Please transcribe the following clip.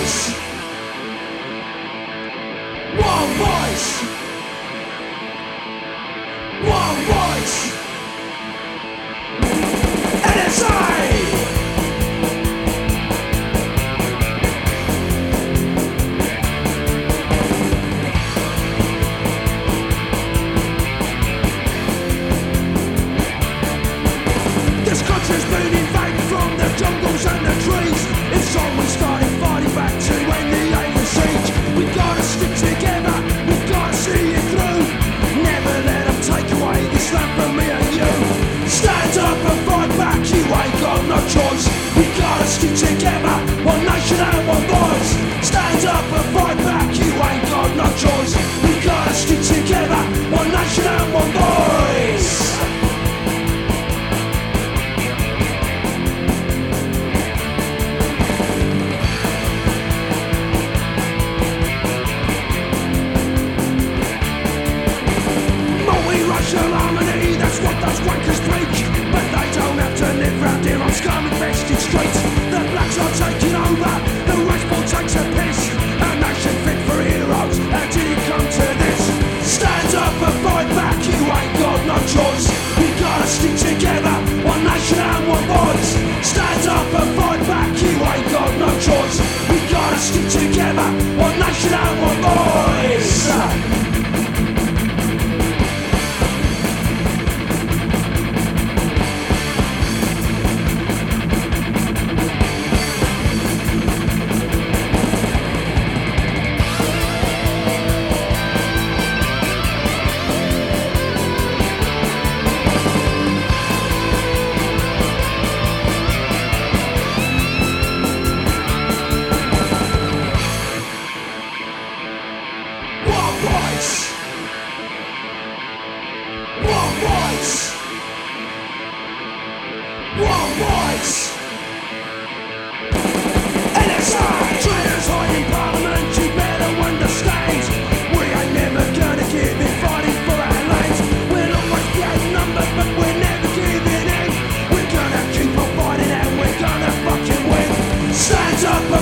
voice. One voice. One voice. And it's on. wankers break, but they don't have to live round here. I'm scum infested straight. lights. Wrong lights. Parliament, you better understand. We ain't never gonna give in fighting for our. We'll always but we're never giving in. We're gonna keep on fighting and we're gonna fucking win. Stand up